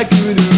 I couldn't.